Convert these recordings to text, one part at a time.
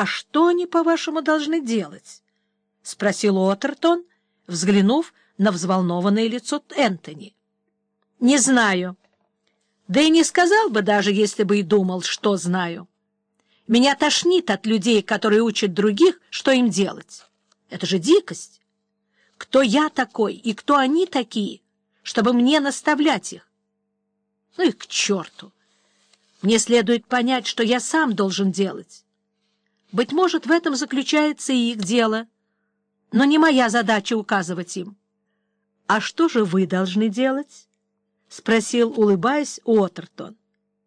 А что они, по-вашему, должны делать? — спросил Уоттертон, взглянув на взволнованное лицо Энтони. — Не знаю. Да и не сказал бы даже, если бы и думал, что знаю. Меня тошнит от людей, которые учат других, что им делать. Это же дикость. Кто я такой и кто они такие, чтобы мне наставлять их? Ну и к черту! Мне следует понять, что я сам должен делать. Быть может, в этом заключается и их дело, но не моя задача указывать им. — А что же вы должны делать? — спросил, улыбаясь, Уоттертон.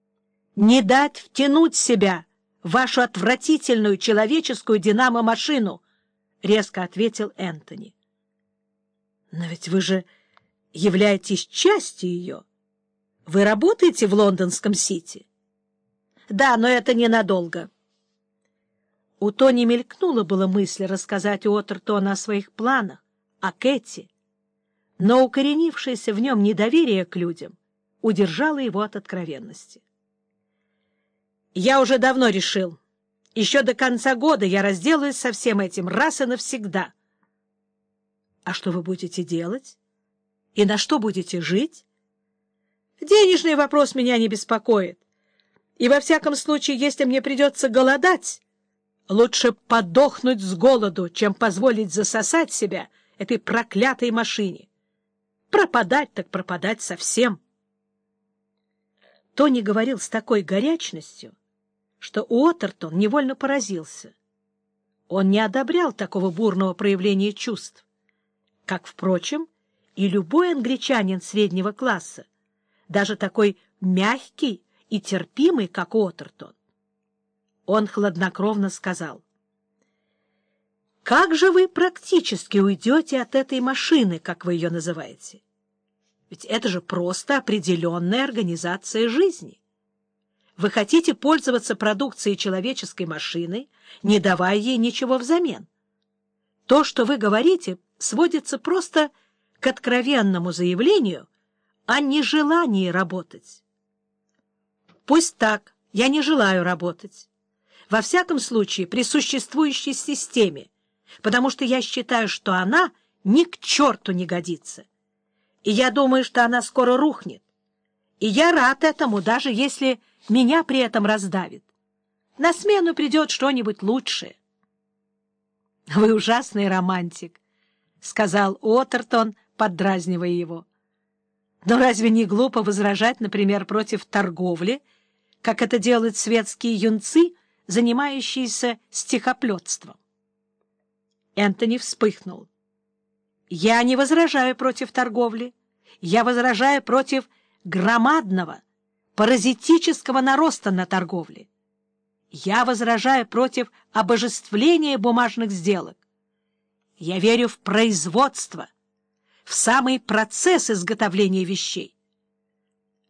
— Не дать втянуть себя в вашу отвратительную человеческую динамо-машину, — резко ответил Энтони. — Но ведь вы же являетесь частью ее. Вы работаете в лондонском Сити? — Да, но это ненадолго. У Тони мелькнула была мысль рассказать Уоттертону о своих планах, о Кэти, но укоренившееся в нем недоверие к людям удержало его от откровенности. «Я уже давно решил. Еще до конца года я разделаюсь со всем этим раз и навсегда». «А что вы будете делать? И на что будете жить?» «Денежный вопрос меня не беспокоит. И во всяком случае, если мне придется голодать, лучше подохнуть с голоду, чем позволить засосать себя этой проклятой машине. Пропадать так пропадать совсем. Тони говорил с такой горячностью, что Уоттертон невольно поразился. Он не одобрял такого бурного проявления чувств, как, впрочем, и любой англичанин среднего класса, даже такой мягкий и терпимый, как Уоттертон. Он хладнокровно сказал — как же вы практически уйдете от этой машины, как вы ее называете? Ведь это же просто определенная организация жизни. Вы хотите пользоваться продукцией человеческой машины, не давая ей ничего взамен. То, что вы говорите, сводится просто к откровенному заявлению о нежелании работать. Пусть так, я не желаю работать. Во всяком случае, при существующей системе, потому что я считаю, что она ни к черту не годится. И я думаю, что она скоро рухнет. И я рад этому, даже если меня при этом раздавит. На смену придет что-нибудь лучшее. — Вы ужасный романтик, — сказал Уоттертон, поддразнивая его. — Но разве не глупо возражать, например, против торговли, как это делают светские юнцы, занимающиеся стихоплетством? Энтони вспыхнул. «Я не возражаю против торговли. Я возражаю против громадного, паразитического нароста на торговле. Я возражаю против обожествления бумажных сделок. Я верю в производство, в самый процесс изготовления вещей.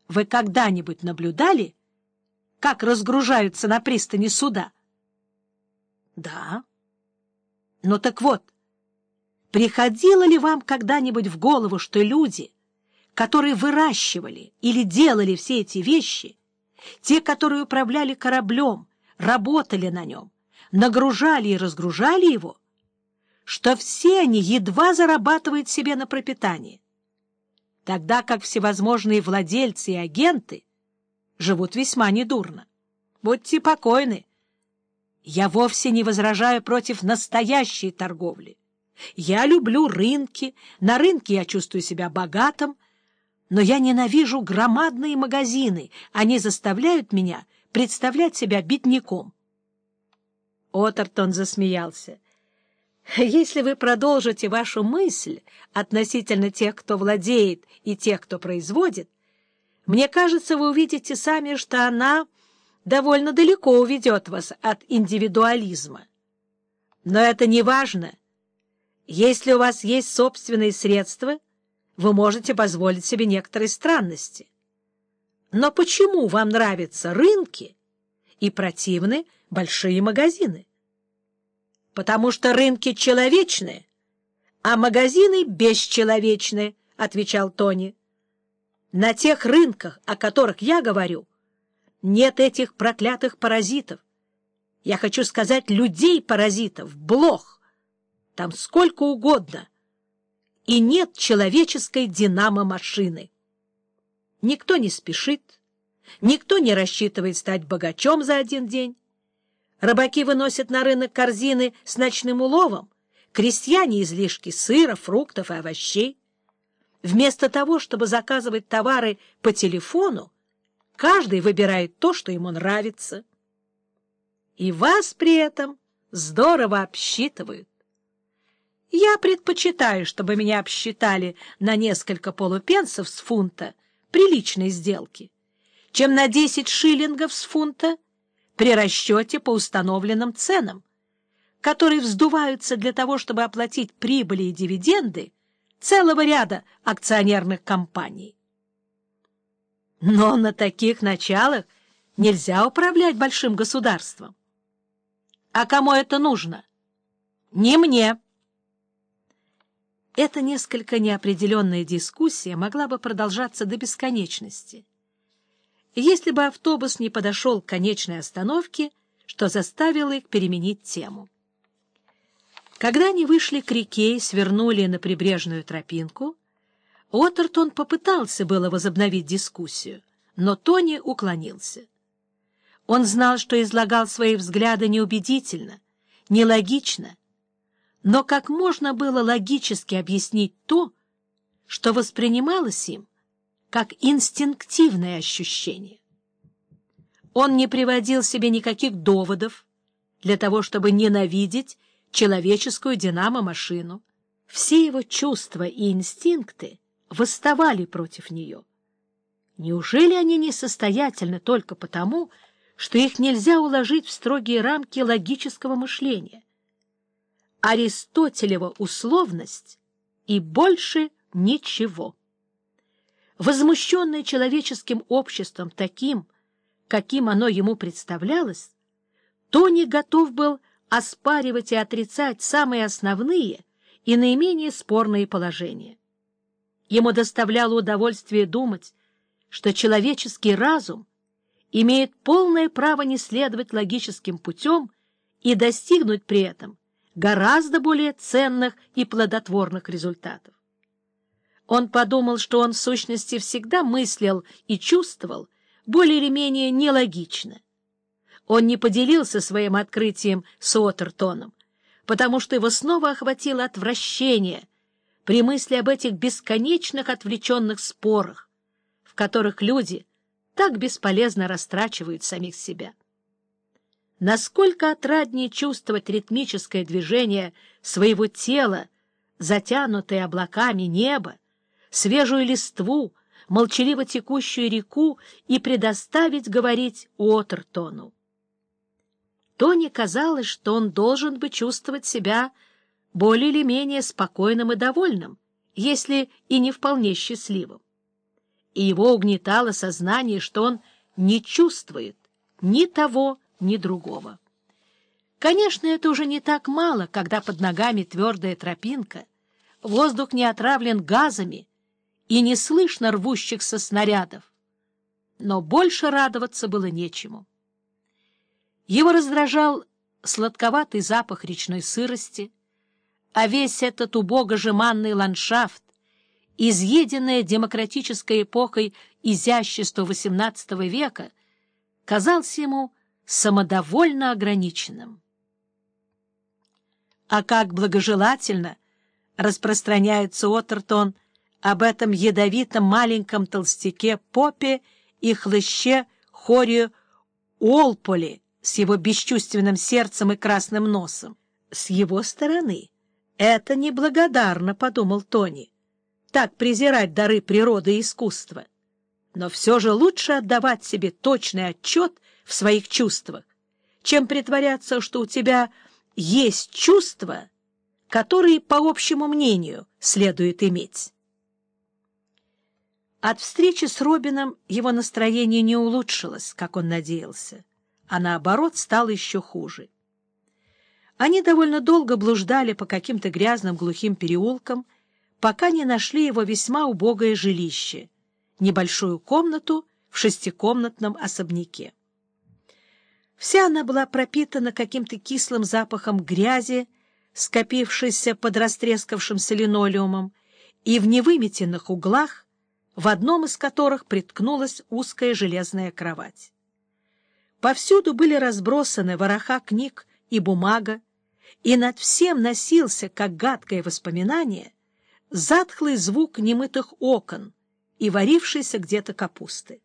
Вы когда-нибудь наблюдали, как разгружаются на пристани суда? — Да. Ну так вот, приходило ли вам когда-нибудь в голову, что люди, которые выращивали или делали все эти вещи, те, которые управляли кораблем, работали на нем, нагружали и разгружали его, что все они едва зарабатывают себе на пропитание, тогда как всевозможные владельцы и агенты живут весьма недурно. Будьте покойны, я вовсе не возражаю против настоящей торговли. Я люблю рынки, на рынке я чувствую себя богатым, но я ненавижу громадные магазины, они заставляют меня представлять себя бедняком. Отертон засмеялся. Если вы продолжите вашу мысль относительно тех, кто владеет, и тех, кто производит, мне кажется, вы увидите сами, что она довольно далеко уведет вас от индивидуализма. Но это не важно. Если у вас есть собственные средства, вы можете позволить себе некоторые странности. Но почему вам нравятся рынки и противны большие магазины? Потому что рынки человечные, а магазины бесчеловечные, — отвечал Тони. На тех рынках, о которых я говорю, нет этих проклятых паразитов. Я хочу сказать людей-паразитов, блох. Там сколько угодно. И нет человеческой динамо-машины. Никто не спешит, никто не рассчитывает стать богачом за один день. Рыбаки выносят на рынок корзины с ночным уловом, крестьяне — излишки сыра, фруктов и овощей. Вместо того, чтобы заказывать товары по телефону, каждый выбирает то, что ему нравится. И вас при этом здорово обсчитывают. Я предпочитаю, чтобы меня обсчитали на несколько полупенсов с фунта приличной сделки, чем на 10 шиллингов с фунта при расчете по установленным ценам, которые вздуваются для того, чтобы оплатить прибыли и дивиденды целого ряда акционерных компаний. Но на таких началах нельзя управлять большим государством. А кому это нужно? Не мне. Эта несколько неопределенная дискуссия могла бы продолжаться до бесконечности, если бы автобус не подошел к конечной остановке, что заставило их переменить тему. Когда они вышли к реке и свернули на прибрежную тропинку, Уоттертон попытался было возобновить дискуссию, но Тони уклонился. Он знал, что излагал свои взгляды неубедительно, нелогично, но как можно было логически объяснить то, что воспринималось им как инстинктивное ощущение? Он не приводил себе никаких доводов для того, чтобы ненавидеть человеческую динамо-машину. Все его чувства и инстинкты восставали против нее. Неужели они несостоятельны только потому, что их нельзя уложить в строгие рамки логического мышления? Аристотелева условность и больше ничего. Возмущенный человеческим обществом таким, каким оно ему представлялось, Тони готов был оспаривать и отрицать самые основные и наименее спорные положения. Ему доставляло удовольствие думать, что человеческий разум имеет полное право не следовать логическим путем и достигнуть при этом гораздо более ценных и плодотворных результатов. Он подумал, что он в сущности всегда мыслил и чувствовал более или менее нелогично. Он не поделился своим открытием с Отертоном, потому что его снова охватило отвращение при мысли об этих бесконечных отвлеченных спорах, в которых люди так бесполезно растрачивают самих себя. Насколько отраднее чувствовать ритмическое движение своего тела, затянутое облаками неба, свежую листву, молчаливо текущую реку и предоставить говорить Уотертону. Тони казалось, что он должен бы чувствовать себя более или менее спокойным и довольным, если и не вполне счастливым. И его угнетало сознание, что он не чувствует ни того, ни другого. Конечно, это уже не так мало, когда под ногами твердая тропинка, воздух не отравлен газами и не слышно рвущихся снарядов. Но больше радоваться было нечему. Его раздражал сладковатый запах речной сырости, а весь этот убого-жеманный ландшафт, изъеденное демократической эпохой изящества XVIII века, казался ему самодовольно ограниченным. А как благожелательно распространяется Отертон об этом ядовитом маленьком толстяке Попе и хлыще Хоре Уолполи с его бесчувственным сердцем и красным носом. С его стороны это неблагодарно, — подумал Тони, — так презирать дары природы и искусства. Но все же лучше отдавать себе точный отчет в своих чувствах, чем притворяться, что у тебя есть чувства, которые, по общему мнению, следует иметь. От встречи с Робином его настроение не улучшилось, как он надеялся, а наоборот стало еще хуже. Они довольно долго блуждали по каким-то грязным глухим переулкам, пока не нашли его весьма убогое жилище, небольшую комнату в шестикомнатном особняке. Вся она была пропитана каким-то кислым запахом грязи, скопившейся под растрескавшимся линолеумом, и в невыметенных углах, в одном из которых приткнулась узкая железная кровать. Повсюду были разбросаны вороха книг и бумага, и над всем носился, как гадкое воспоминание, затхлый звук немытых окон и варившейся где-то капусты.